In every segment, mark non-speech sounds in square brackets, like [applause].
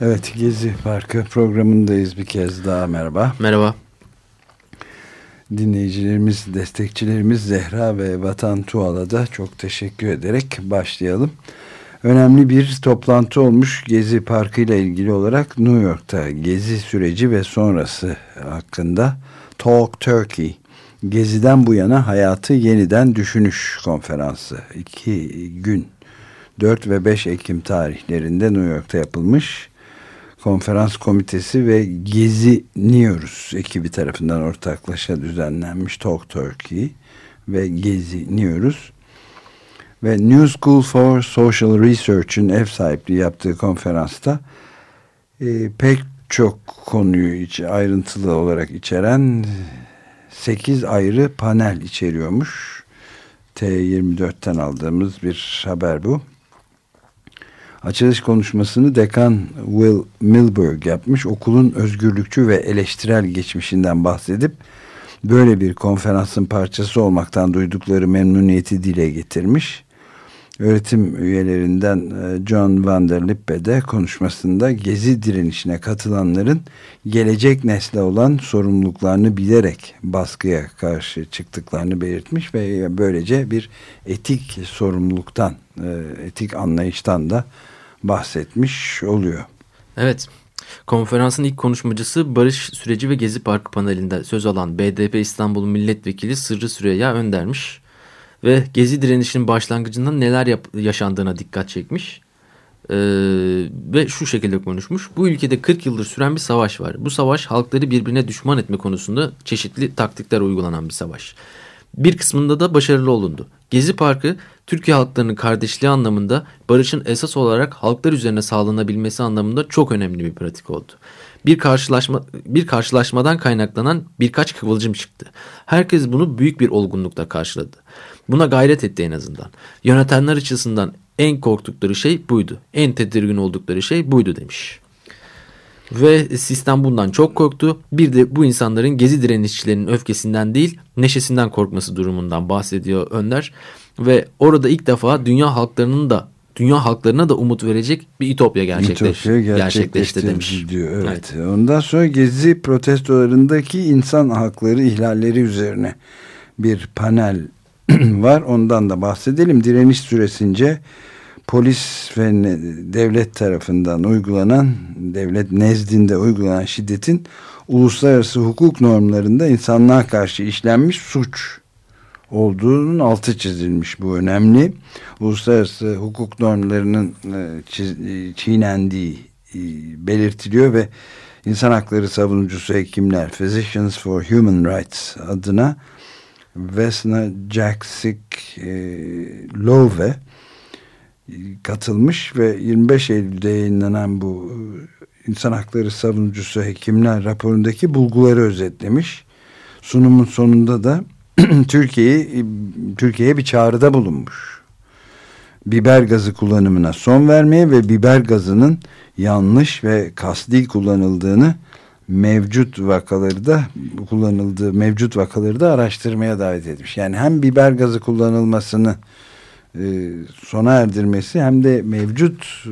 Evet Gezi Parkı programındayız bir kez daha merhaba. Merhaba. Dinleyicilerimiz, destekçilerimiz Zehra ve Vatan Tuğal'a da çok teşekkür ederek başlayalım. Önemli bir toplantı olmuş Gezi Parkı ile ilgili olarak New York'ta Gezi süreci ve sonrası hakkında Talk Turkey Gezi'den bu yana hayatı yeniden düşünüş konferansı. iki gün 4 ve 5 Ekim tarihlerinde New York'ta yapılmış konferans komitesi ve Geziniyoruz ekibi tarafından ortaklaşa düzenlenmiş Talk Turkey ve Geziniyoruz ve New School for Social Research'ın ev sahipliği yaptığı konferansta e, pek çok konuyu iç, ayrıntılı olarak içeren 8 ayrı panel içeriyormuş. T24'ten aldığımız bir haber bu. Açılış konuşmasını dekan Will Milberg yapmış. Okulun özgürlükçü ve eleştirel geçmişinden bahsedip böyle bir konferansın parçası olmaktan duydukları memnuniyeti dile getirmiş. Öğretim üyelerinden e, John Van der Lippe de konuşmasında gezi direnişine katılanların gelecek nesle olan sorumluluklarını bilerek baskıya karşı çıktıklarını belirtmiş ve böylece bir etik sorumluluktan, e, etik anlayıştan da bahsetmiş oluyor. Evet. Konferansın ilk konuşmacısı Barış Süreci ve Gezi Parkı panelinde söz alan BDP İstanbul Milletvekili Sırrı Süreyya Öndermiş ve Gezi direnişinin başlangıcında neler yaşandığına dikkat çekmiş. Ee, ve şu şekilde konuşmuş. Bu ülkede 40 yıldır süren bir savaş var. Bu savaş halkları birbirine düşman etme konusunda çeşitli taktikler uygulanan bir savaş. Bir kısmında da başarılı olundu. Gezi Parkı Türkiye halklarının kardeşliği anlamında barışın esas olarak halklar üzerine sağlanabilmesi anlamında çok önemli bir pratik oldu. Bir karşılaşma bir karşılaşmadan kaynaklanan birkaç kıvılcım çıktı. Herkes bunu büyük bir olgunlukla karşıladı. Buna gayret etti en azından. Yönetenler açısından en korktukları şey buydu. En tedirgin oldukları şey buydu demiş. Ve sistem bundan çok korktu. Bir de bu insanların gezi direnişçilerinin öfkesinden değil neşesinden korkması durumundan bahsediyor Önder. Ve orada ilk defa dünya halklarının da dünya halklarına da umut verecek bir ütopya gerçekleş, gerçekleşti demiş. Diyor, evet. evet. Ondan sonra gezi protestolarındaki insan hakları ihlalleri üzerine bir panel [clears throat] var. Ondan da bahsedelim. Direniş süresince polis ve devlet tarafından uygulanan, devlet nezdinde uygulanan şiddetin uluslararası hukuk normlarında insanlığa karşı işlenmiş suç olduğunun altı çizilmiş bu önemli. Uluslararası hukuk normlarının e, çiğnendiği e, belirtiliyor ve insan hakları savunucusu hekimler Physicians for Human Rights adına Vesna Jaksik e, Love katılmış ve 25 Eylül'de yayınlanan bu insan hakları savunucusu hekimler raporundaki bulguları özetlemiş. Sunumun sonunda da [clears throat] Türkiye'ye Türkiye'ye bir çağrıda bulunmuş. Biber gazı kullanımına son vermeye ve biber gazının yanlış ve kasti kullanıldığını mevcut vakaları da kullanıldığı mevcut vakaları da araştırmaya davet etmiş. Yani hem biber gazı kullanılmasını e, sona erdirmesi hem de mevcut e,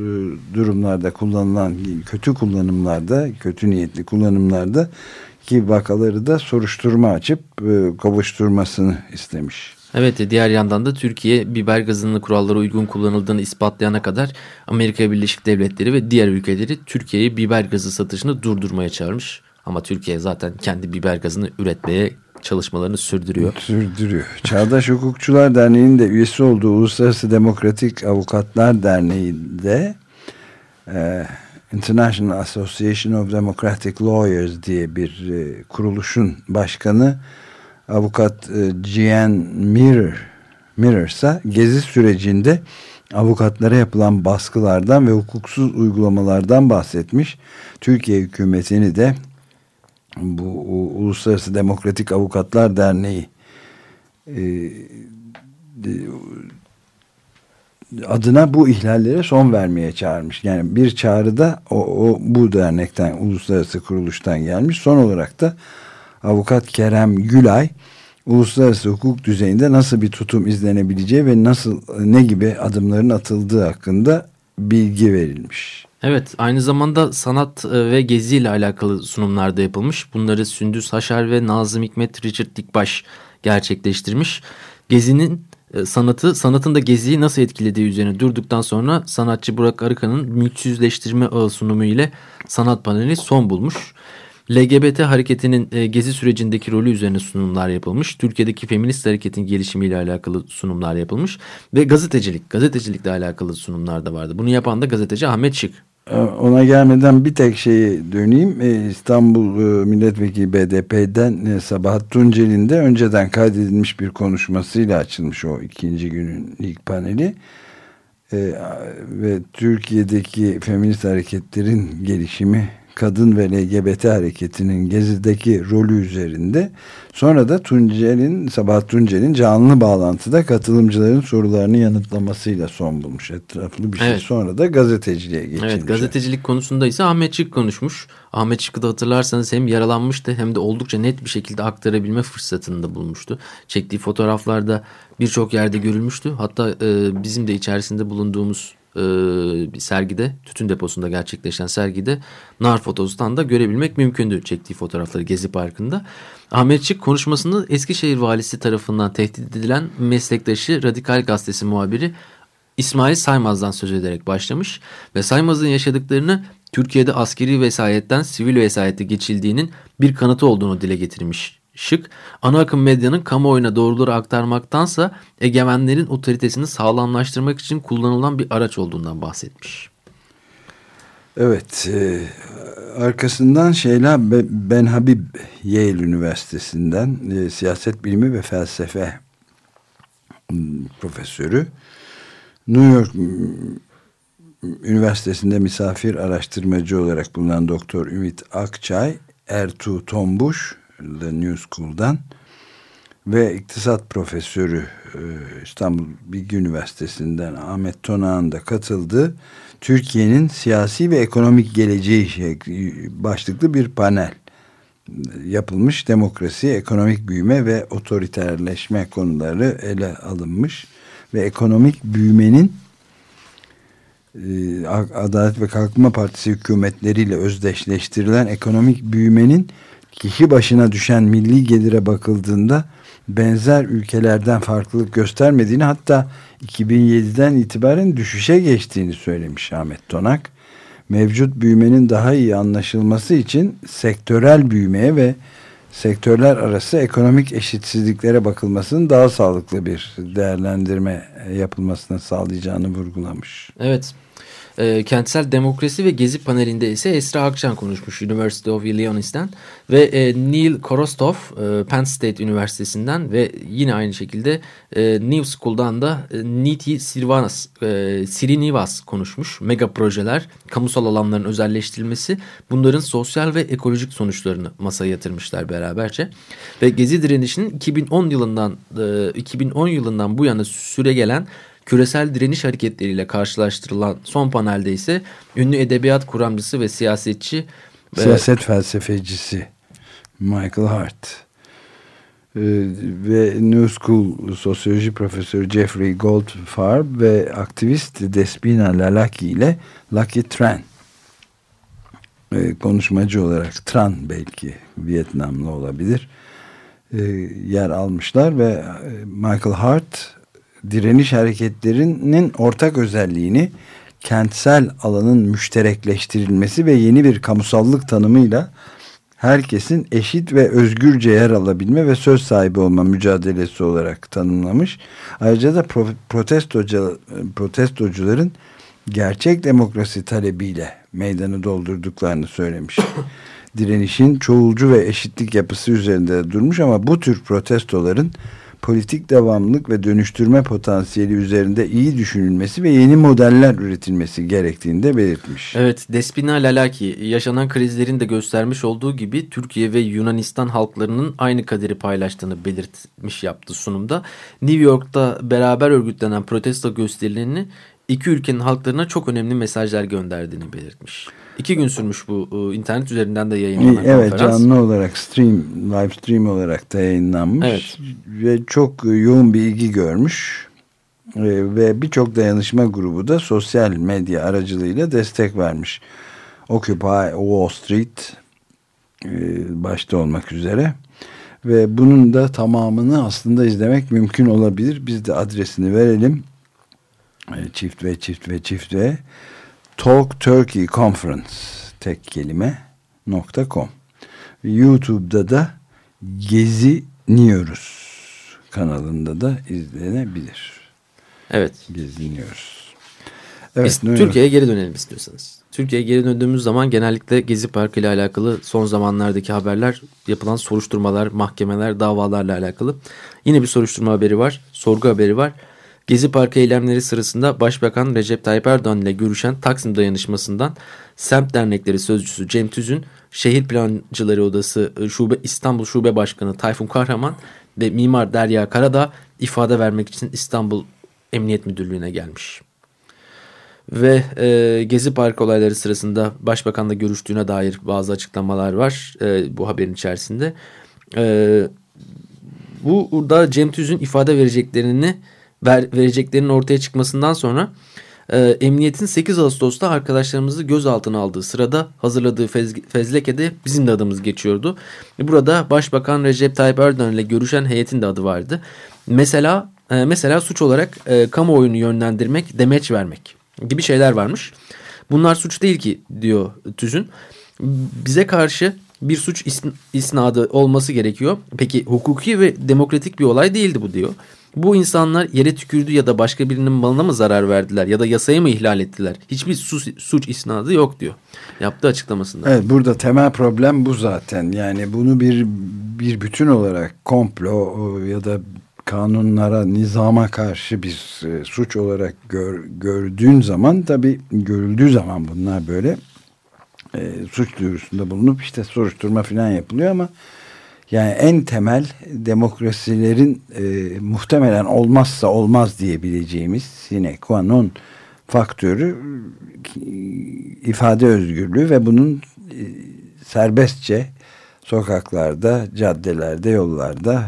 durumlarda kullanılan kötü kullanımlarda kötü niyetli kullanımlarda ki vakaları da soruşturma açıp e, kavuşturmasını istemiş. Evet diğer yandan da Türkiye biber gazının kurallara uygun kullanıldığını ispatlayana kadar Amerika Birleşik Devletleri ve diğer ülkeleri Türkiye'yi biber gazı satışını durdurmaya çağırmış. Ama Türkiye zaten kendi biber gazını üretmeye çalışmalarını sürdürüyor. Sürdürüyor. Çağdaş Hukukçular Derneği'nin de üyesi olduğu Uluslararası Demokratik Avukatlar Derneği'nde e, International Association of Democratic Lawyers diye bir e, kuruluşun başkanı Avukat e, Gian Mirror, Mirror ise gezi sürecinde avukatlara yapılan baskılardan ve hukuksuz uygulamalardan bahsetmiş. Türkiye hükümetini de bu Uluslararası Demokratik Avukatlar Derneği e, adına bu ihlallere son vermeye çağırmış. Yani bir çağrı da o, o bu dernekten, uluslararası kuruluştan gelmiş. Son olarak da avukat Kerem Gülay uluslararası hukuk düzeyinde nasıl bir tutum izlenebileceği ve nasıl ne gibi adımların atıldığı hakkında bilgi verilmiş. Evet aynı zamanda sanat e, ve gezi ile alakalı sunumlar da yapılmış. Bunları Sündüz Haşar ve Nazım Hikmet Richard Dikbaş gerçekleştirmiş. Gezinin sanatı, sanatın da geziyi nasıl etkilediği üzerine durduktan sonra sanatçı Burak Arıkan'ın mülksüzleştirme ağı sunumu ile sanat paneli son bulmuş. LGBT hareketinin e, gezi sürecindeki rolü üzerine sunumlar yapılmış. Türkiye'deki feminist hareketin gelişimiyle alakalı sunumlar yapılmış. Ve gazetecilik, gazetecilikle alakalı sunumlar da vardı. Bunu yapan da gazeteci Ahmet Şık. Ee, ona gelmeden bir tek şeyi döneyim. Ee, İstanbul e, Milletvekili BDP'den e, Sabahat Tuncel'in de önceden kaydedilmiş bir konuşmasıyla açılmış o ikinci günün ilk paneli. Ee, ve Türkiye'deki feminist hareketlerin gelişimi kadın ve LGBT hareketinin gezideki rolü üzerinde. Sonra da Tuncel'in, Sabah Tuncel'in canlı bağlantıda katılımcıların sorularını yanıtlamasıyla son bulmuş. Etraflı bir şey. Evet. Sonra da gazeteciliğe geçilmiş. Evet gazetecilik konusunda ise Ahmet Çık konuşmuş. Ahmet Çık'ı da hatırlarsanız hem yaralanmıştı hem de oldukça net bir şekilde aktarabilme fırsatını da bulmuştu. Çektiği fotoğraflarda birçok yerde görülmüştü. Hatta e, bizim de içerisinde bulunduğumuz e, bir sergide, tütün deposunda gerçekleşen sergide nar fotosunda görebilmek mümkündü çektiği fotoğrafları Gezi Parkı'nda. Ahmetçik konuşmasında Eskişehir valisi tarafından tehdit edilen meslektaşı Radikal Gazetesi muhabiri İsmail Saymaz'dan söz ederek başlamış ve Saymaz'ın yaşadıklarını Türkiye'de askeri vesayetten sivil vesayete geçildiğinin bir kanıtı olduğunu dile getirmiş şık ana akım medyanın kamuoyuna doğruları aktarmaktansa egemenlerin otoritesini sağlamlaştırmak için kullanılan bir araç olduğundan bahsetmiş. Evet e, arkasından şeyler Ben Habib Yale Üniversitesi'nden e, siyaset bilimi ve felsefe profesörü New York Üniversitesi'nde misafir araştırmacı olarak bulunan Doktor Ümit Akçay Ertuğ Tombuş The New School'dan ve iktisat profesörü e, İstanbul Bilgi Üniversitesi'nden Ahmet Tonağ'ın da katıldığı Türkiye'nin siyasi ve ekonomik geleceği başlıklı bir panel yapılmış. Demokrasi, ekonomik büyüme ve otoriterleşme konuları ele alınmış ve ekonomik büyümenin e, Adalet ve Kalkınma Partisi hükümetleriyle özdeşleştirilen ekonomik büyümenin kişi başına düşen milli gelire bakıldığında benzer ülkelerden farklılık göstermediğini hatta 2007'den itibaren düşüşe geçtiğini söylemiş Ahmet Tonak. Mevcut büyümenin daha iyi anlaşılması için sektörel büyümeye ve sektörler arası ekonomik eşitsizliklere bakılmasının daha sağlıklı bir değerlendirme yapılmasını sağlayacağını vurgulamış. Evet. E, kentsel demokrasi ve gezi panelinde ise Esra Akçan konuşmuş University of Illinois'ten ve e, Neil Korostov e, Penn State Üniversitesi'nden ve yine aynı şekilde e, New School'dan da e, Niti Sirvanas, e, Sirinivas konuşmuş. Mega projeler, kamusal alanların özelleştirilmesi bunların sosyal ve ekolojik sonuçlarını masaya yatırmışlar beraberce. Ve gezi direnişinin 2010 yılından e, 2010 yılından bu yana süre gelen küresel direniş hareketleriyle karşılaştırılan son panelde ise ünlü edebiyat kuramcısı ve siyasetçi siyaset ve, felsefecisi Michael Hart ee, ve New School sosyoloji profesörü Jeffrey Goldfarb ve aktivist Despina Lalaki ile Lucky Tran ee, konuşmacı olarak Tran belki Vietnamlı olabilir ee, yer almışlar ve e, Michael Hart direniş hareketlerinin ortak özelliğini kentsel alanın müşterekleştirilmesi ve yeni bir kamusallık tanımıyla herkesin eşit ve özgürce yer alabilme ve söz sahibi olma mücadelesi olarak tanımlamış. Ayrıca da protestocu, protestocuların gerçek demokrasi talebiyle meydanı doldurduklarını söylemiş. [coughs] Direnişin çoğulcu ve eşitlik yapısı üzerinde durmuş ama bu tür protestoların politik devamlılık ve dönüştürme potansiyeli üzerinde iyi düşünülmesi ve yeni modeller üretilmesi gerektiğini de belirtmiş. Evet, Despina Lalaki yaşanan krizlerin de göstermiş olduğu gibi Türkiye ve Yunanistan halklarının aynı kaderi paylaştığını belirtmiş yaptı sunumda. New York'ta beraber örgütlenen protesto gösterilerini iki ülkenin halklarına çok önemli mesajlar gönderdiğini belirtmiş. İki gün sürmüş bu e, internet üzerinden de yayınlanan evet, konferans. canlı olarak stream, live stream olarak da yayınlanmış. Evet. Ve çok yoğun bir ilgi görmüş. E, ve birçok dayanışma grubu da sosyal medya aracılığıyla destek vermiş. Occupy Wall Street e, başta olmak üzere. Ve bunun da tamamını aslında izlemek mümkün olabilir. Biz de adresini verelim. E, çift ve çift ve çift ve Talk Turkey Conference tek kelime .com YouTube'da da Geziniyoruz kanalında da izlenebilir. Evet. Geziniyoruz. Biz Türkiye'ye geri dönelim istiyorsanız. Türkiye'ye geri döndüğümüz zaman genellikle Gezi Parkı ile alakalı son zamanlardaki haberler, yapılan soruşturmalar, mahkemeler, davalarla alakalı. Yine bir soruşturma haberi var, sorgu haberi var. Gezi Parkı eylemleri sırasında Başbakan Recep Tayyip Erdoğan ile görüşen Taksim dayanışmasından semt dernekleri sözcüsü Cem Tüzün, Şehir Plancıları Odası Şube İstanbul Şube Başkanı Tayfun Kahraman ve Mimar Derya Karadağ ifade vermek için İstanbul Emniyet Müdürlüğü'ne gelmiş. Ve e, Gezi Parkı olayları sırasında Başbakan'la görüştüğüne dair bazı açıklamalar var e, bu haberin içerisinde. E, bu da Cem Tüzün ifade vereceklerini ver, vereceklerinin ortaya çıkmasından sonra e, emniyetin 8 Ağustos'ta arkadaşlarımızı gözaltına aldığı sırada hazırladığı fez, fezlekede bizim de adımız geçiyordu. Burada Başbakan Recep Tayyip Erdoğan ile görüşen heyetin de adı vardı. Mesela e, mesela suç olarak e, kamuoyunu yönlendirmek, demeç vermek gibi şeyler varmış. Bunlar suç değil ki diyor Tüzün. Bize karşı bir suç isnadı olması gerekiyor. Peki hukuki ve demokratik bir olay değildi bu diyor. Bu insanlar yere tükürdü ya da başka birinin malına mı zarar verdiler ya da yasayı mı ihlal ettiler? Hiçbir suç, suç isnadı yok diyor. Yaptığı açıklamasında. Evet burada temel problem bu zaten. Yani bunu bir bir bütün olarak komplo ya da kanunlara, nizama karşı bir e, suç olarak gör, gördüğün zaman tabi görüldüğü zaman bunlar böyle e, suç duyurusunda bulunup işte soruşturma falan yapılıyor ama yani en temel demokrasilerin e, muhtemelen olmazsa olmaz diyebileceğimiz yine qua non faktörü e, ifade özgürlüğü ve bunun e, serbestçe sokaklarda, caddelerde, yollarda,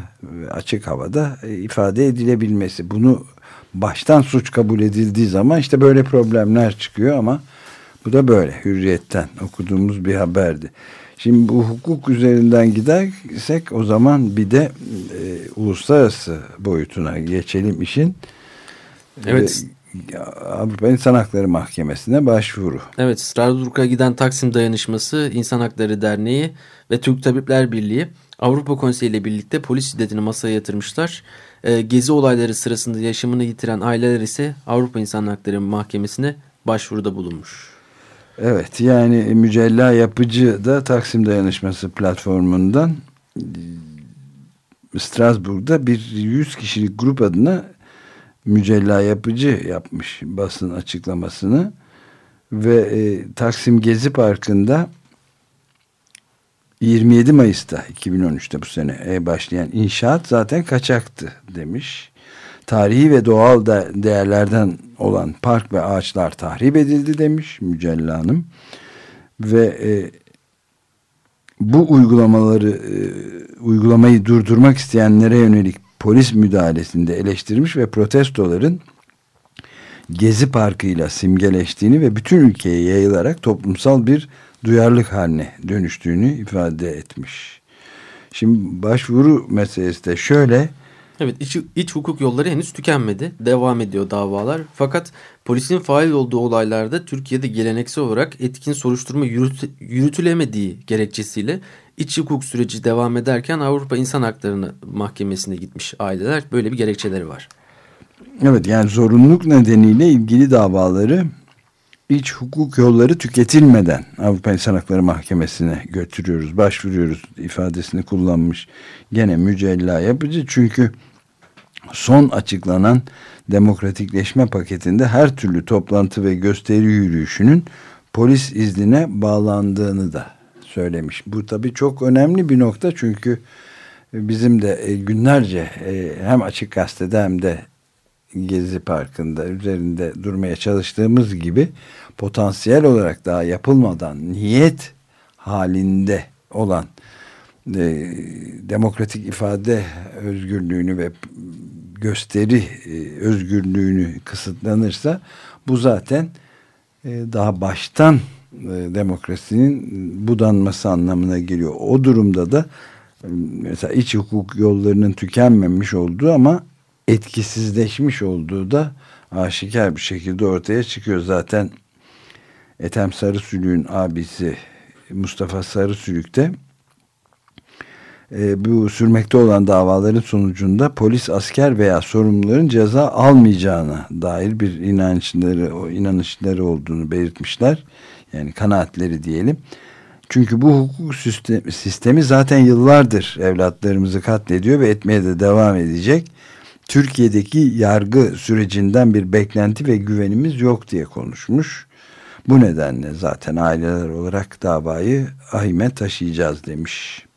açık havada e, ifade edilebilmesi. Bunu baştan suç kabul edildiği zaman işte böyle problemler çıkıyor ama bu da böyle hürriyetten okuduğumuz bir haberdi. Şimdi bu hukuk üzerinden gidersek o zaman bir de e, uluslararası boyutuna geçelim işin. Evet. E, Avrupa İnsan Hakları Mahkemesi'ne başvuru. Evet, Strasbourg'a giden Taksim Dayanışması, İnsan Hakları Derneği ve Türk Tabipler Birliği Avrupa Konseyi ile birlikte polis şiddetini masaya yatırmışlar. E, gezi olayları sırasında yaşamını yitiren aileler ise Avrupa İnsan Hakları Mahkemesi'ne başvuruda bulunmuş. Evet yani Mücella Yapıcı da Taksim Dayanışması platformundan Strasbourg'da bir 100 kişilik grup adına Mücella Yapıcı yapmış basın açıklamasını. Ve e, Taksim Gezi Parkı'nda 27 Mayıs'ta 2013'te bu sene başlayan inşaat zaten kaçaktı demiş tarihi ve doğal de değerlerden olan park ve ağaçlar tahrip edildi demiş Mücella Hanım. Ve e, bu uygulamaları e, uygulamayı durdurmak isteyenlere yönelik polis müdahalesinde eleştirmiş ve protestoların Gezi Parkı'yla simgeleştiğini ve bütün ülkeye yayılarak toplumsal bir duyarlılık haline dönüştüğünü ifade etmiş. Şimdi başvuru meselesi de şöyle Evet iç, iç hukuk yolları henüz tükenmedi. Devam ediyor davalar. Fakat polisin fail olduğu olaylarda Türkiye'de geleneksel olarak etkin soruşturma yürüt, yürütülemediği gerekçesiyle iç hukuk süreci devam ederken Avrupa İnsan Hakları Mahkemesi'ne gitmiş aileler. Böyle bir gerekçeleri var. Evet yani zorunluluk nedeniyle ilgili davaları iç hukuk yolları tüketilmeden Avrupa İnsan Hakları Mahkemesi'ne götürüyoruz, başvuruyoruz ifadesini kullanmış. Gene mücella yapıcı çünkü son açıklanan demokratikleşme paketinde her türlü toplantı ve gösteri yürüyüşünün polis iznine bağlandığını da söylemiş. Bu tabii çok önemli bir nokta çünkü bizim de e, günlerce e, hem açık gazetede hem de Gezi Parkı'nda üzerinde durmaya çalıştığımız gibi potansiyel olarak daha yapılmadan niyet halinde olan e, demokratik ifade özgürlüğünü ve gösteri e, özgürlüğünü kısıtlanırsa bu zaten e, daha baştan e, demokrasinin budanması anlamına geliyor. O durumda da e, mesela iç hukuk yollarının tükenmemiş olduğu ama etkisizleşmiş olduğu da aşikar bir şekilde ortaya çıkıyor. Zaten Ethem Sarısülük'ün abisi Mustafa Sarısülük de e, bu sürmekte olan davaların sonucunda polis, asker veya sorumluların ceza almayacağına dair bir inançları, o inanışları olduğunu belirtmişler. Yani kanaatleri diyelim. Çünkü bu hukuk sistemi zaten yıllardır evlatlarımızı katlediyor ve etmeye de devam edecek. Türkiye'deki yargı sürecinden bir beklenti ve güvenimiz yok diye konuşmuş. Bu nedenle zaten aileler olarak davayı ahime taşıyacağız demiş.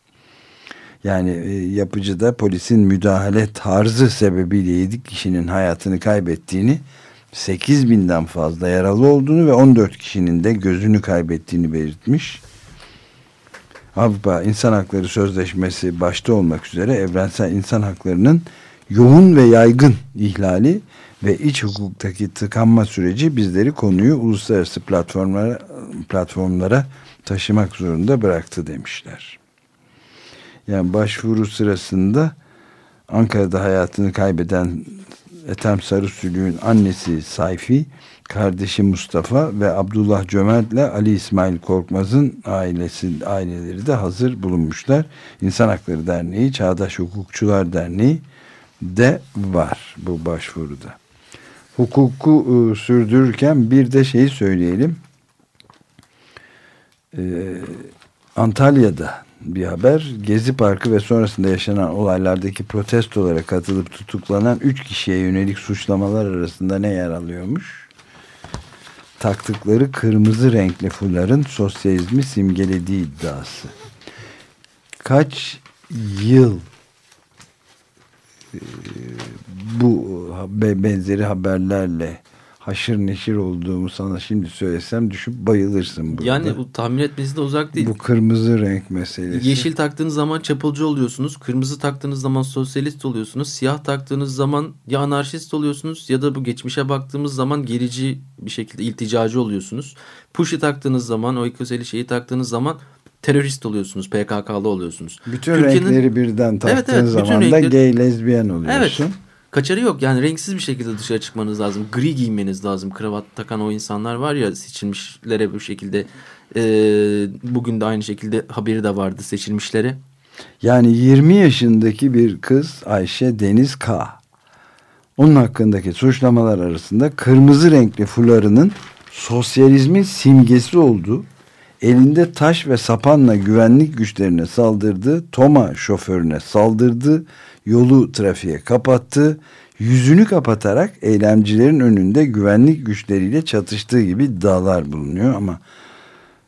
Yani e, yapıcı da polisin müdahale tarzı sebebiyle 7 kişinin hayatını kaybettiğini 8 binden fazla yaralı olduğunu ve 14 kişinin de gözünü kaybettiğini belirtmiş. Avrupa İnsan Hakları Sözleşmesi başta olmak üzere evrensel insan haklarının yoğun ve yaygın ihlali ve iç hukuktaki tıkanma süreci bizleri konuyu uluslararası platformlara platformlara taşımak zorunda bıraktı demişler. Yani başvuru sırasında Ankara'da hayatını kaybeden Ethem Sarısülüğün annesi Sayfi, kardeşi Mustafa ve Abdullah Cömert ile Ali İsmail Korkmaz'ın ailesi aileleri de hazır bulunmuşlar. İnsan Hakları Derneği, Çağdaş Hukukçular Derneği de var bu başvuruda. Hukuku e, sürdürürken bir de şeyi söyleyelim. Ee, Antalya'da bir haber. Gezi Parkı ve sonrasında yaşanan olaylardaki protestolara katılıp tutuklanan 3 kişiye yönelik suçlamalar arasında ne yer alıyormuş? Taktıkları kırmızı renkli fuların sosyalizmi simgelediği iddiası. Kaç yıl e, bu benzeri haberlerle haşır neşir olduğumu sana şimdi söylesem düşüp bayılırsın burada. Yani bu tahmin etmesi de uzak değil. Bu kırmızı renk meselesi. Yeşil taktığınız zaman çapulcu oluyorsunuz. Kırmızı taktığınız zaman sosyalist oluyorsunuz. Siyah taktığınız zaman ya anarşist oluyorsunuz ya da bu geçmişe baktığımız zaman gerici bir şekilde ilticacı oluyorsunuz. Puşi taktığınız zaman o ikoseli şeyi taktığınız zaman terörist oluyorsunuz, PKK'lı oluyorsunuz. Bütün renkleri birden taktığın evet, evet, zaman da gay, lezbiyen oluyorsun. Evet kaçarı yok. Yani renksiz bir şekilde dışarı çıkmanız lazım. Gri giymeniz lazım. Kravat takan o insanlar var ya seçilmişlere bu şekilde e, bugün de aynı şekilde haberi de vardı seçilmişlere. Yani 20 yaşındaki bir kız Ayşe Deniz K. Onun hakkındaki suçlamalar arasında kırmızı renkli fularının sosyalizmin simgesi olduğu, elinde taş ve sapanla güvenlik güçlerine saldırdı, Toma şoförüne saldırdı, yolu trafiğe kapattı. Yüzünü kapatarak eylemcilerin önünde güvenlik güçleriyle çatıştığı gibi iddialar bulunuyor ama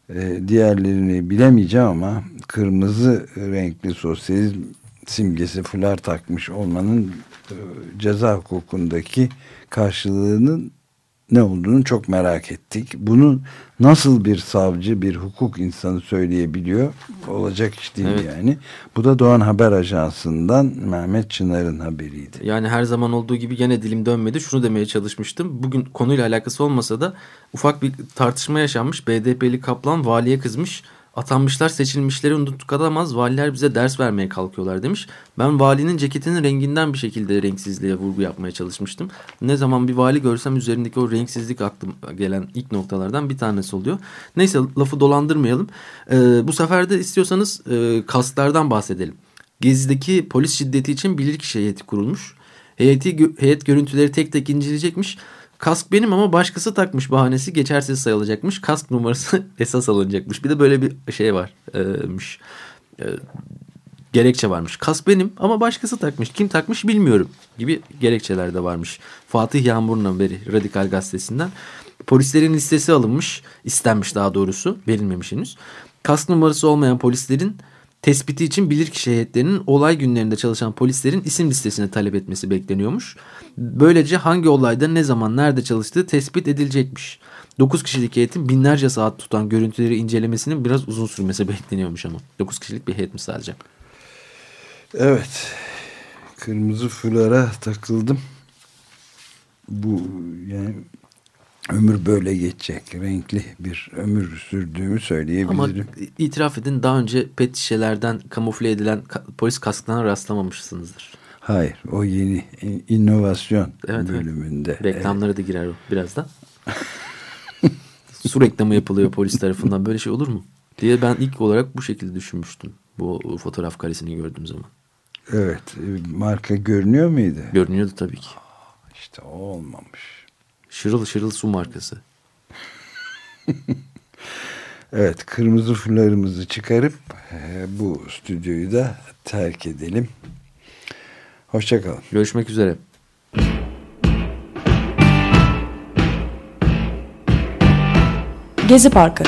e, diğerlerini bilemeyeceğim ama kırmızı renkli sosyalizm simgesi fular takmış olmanın e, ceza hukukundaki karşılığının ne olduğunu çok merak ettik. Bunu nasıl bir savcı, bir hukuk insanı söyleyebiliyor? Olacak iş değil evet. yani. Bu da Doğan Haber Ajansı'ndan Mehmet Çınar'ın haberiydi. Yani her zaman olduğu gibi gene dilim dönmedi. Şunu demeye çalışmıştım. Bugün konuyla alakası olmasa da ufak bir tartışma yaşanmış. BDP'li Kaplan valiye kızmış Atanmışlar seçilmişleri unuttuk adamaz valiler bize ders vermeye kalkıyorlar demiş. Ben valinin ceketinin renginden bir şekilde renksizliğe vurgu yapmaya çalışmıştım. Ne zaman bir vali görsem üzerindeki o renksizlik aklım gelen ilk noktalardan bir tanesi oluyor. Neyse lafı dolandırmayalım. Ee, bu sefer de istiyorsanız e, kasklardan bahsedelim. Gezi'deki polis şiddeti için bilirkişi heyeti kurulmuş. Heyeti, heyet görüntüleri tek tek inceleyecekmiş Kask benim ama başkası takmış bahanesi geçersiz sayılacakmış. Kask numarası [laughs] esas alınacakmış. Bir de böyle bir şey var. Ee, gerekçe varmış. Kask benim ama başkası takmış. Kim takmış bilmiyorum gibi gerekçeler de varmış. Fatih Yağmur'un beri Radikal Gazetesi'nden. Polislerin listesi alınmış, istenmiş daha doğrusu, verilmemiş henüz. Kask numarası olmayan polislerin tespiti için bilirkişi heyetlerinin olay günlerinde çalışan polislerin isim listesini talep etmesi bekleniyormuş. Böylece hangi olayda ne zaman nerede çalıştığı tespit edilecekmiş. 9 kişilik heyetin binlerce saat tutan görüntüleri incelemesinin biraz uzun sürmesi bekleniyormuş ama. 9 kişilik bir heyet mi sadece? Evet. Kırmızı fulara takıldım. Bu yani ömür böyle geçecek. Renkli bir ömür sürdüğümü söyleyebilirim. Ama itiraf edin daha önce pet şişelerden kamufle edilen polis kasklarına rastlamamışsınızdır. Hayır o yeni inovasyon evet, bölümünde. Evet. Reklamları evet. da girer o birazdan. Su reklamı yapılıyor polis tarafından böyle şey olur mu? Diye ben ilk olarak bu şekilde düşünmüştüm. Bu fotoğraf karesini gördüğüm zaman. Evet marka görünüyor muydu? Görünüyordu tabii ki. İşte o olmamış. Şırıl şırıl su markası. [laughs] evet kırmızı fularımızı çıkarıp e, bu stüdyoyu da terk edelim. Hoşçakalın. Görüşmek üzere. Gezi Parkı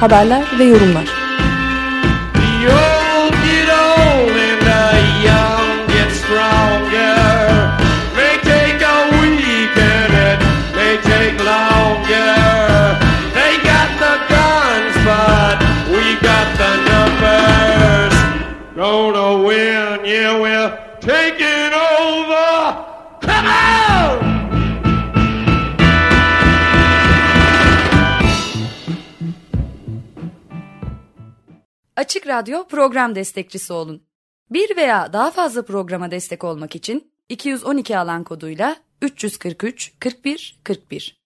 Haberler ve yorumlar Açık Radyo program destekçisi olun. Bir veya daha fazla programa destek olmak için 212 alan koduyla 343 41 41